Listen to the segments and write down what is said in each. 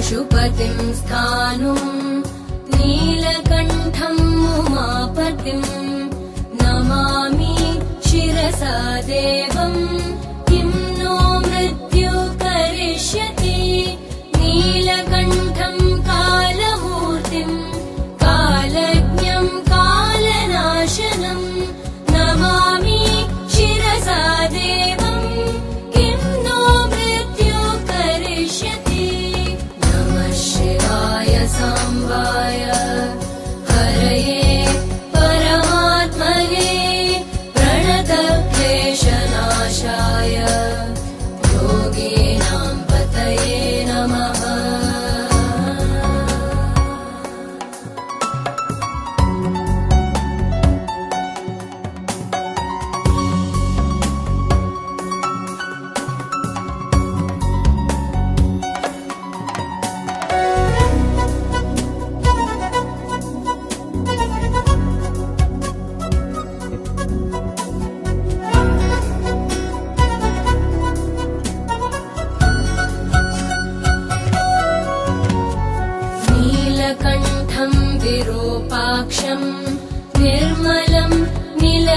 पशुपतिं स्थानुम् नीलकण्ठम् उमापतिम्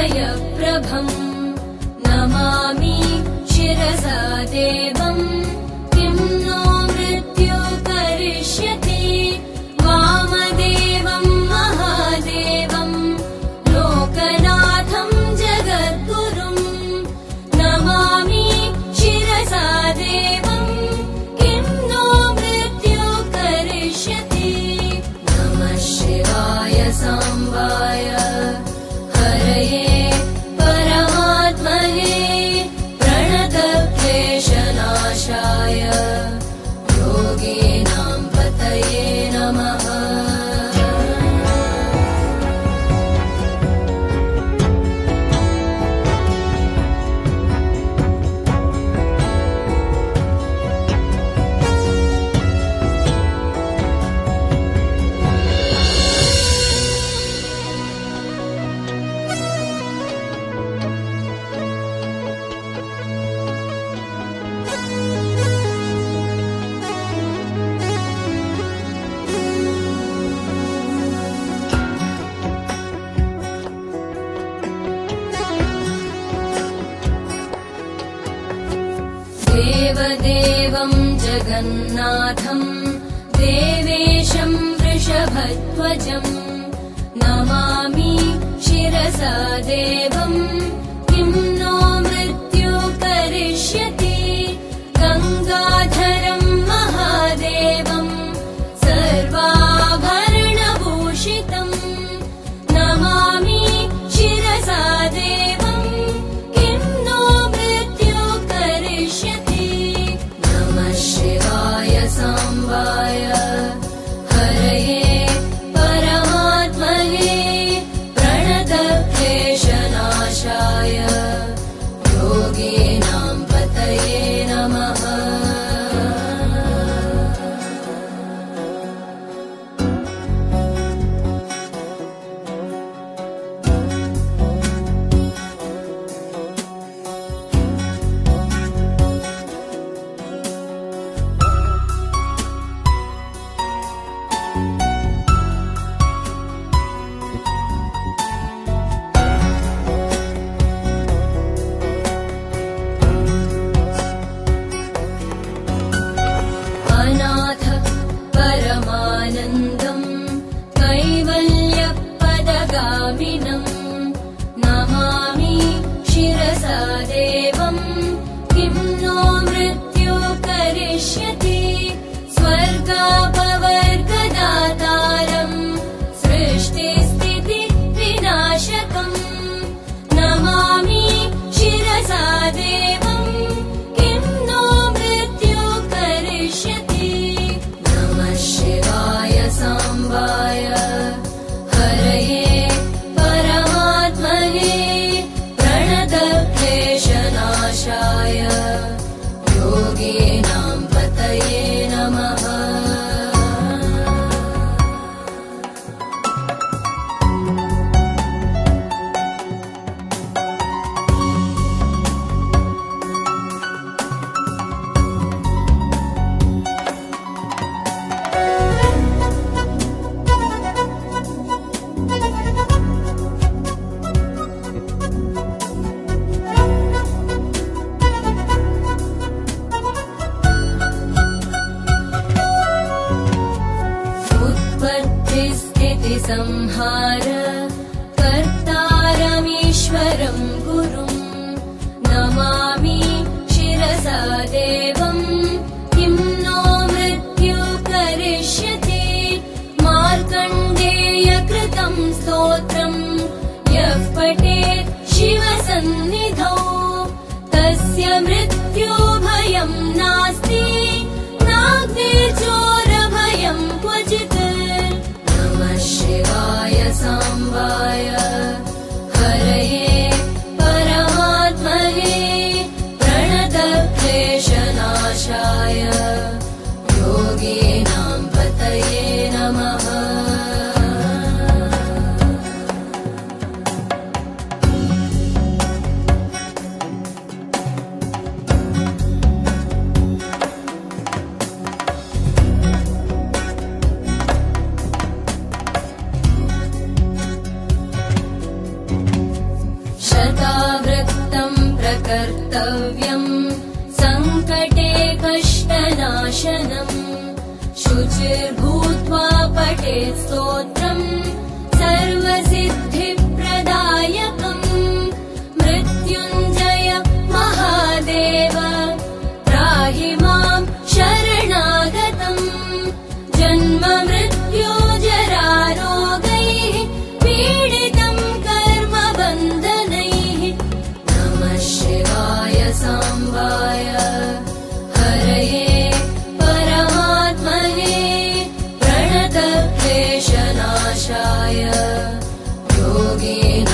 high up. yeah. you. जगन्नाथम् देवेशम् वृषभध्वजम् Namami शिरसा देवम्। Radhe Being संहार कर्तारमीश्वरं गुरुम् नमामि शिरसा देवम् किं नो मृत्यु करिष्यति मार्कण्डेयकृतं स्तोत्रम् यः पठेत् प्रकर्तव्यम् सङ्कटे कष्टनाशनम् शुचिर्भूत्वा पठेत् स्तोत्रम् सर्वसिद्धिप्रदायकम् मृत्युञ्जय महादेव त्राहि माम् शरणागतम् जन्म मृत्यो being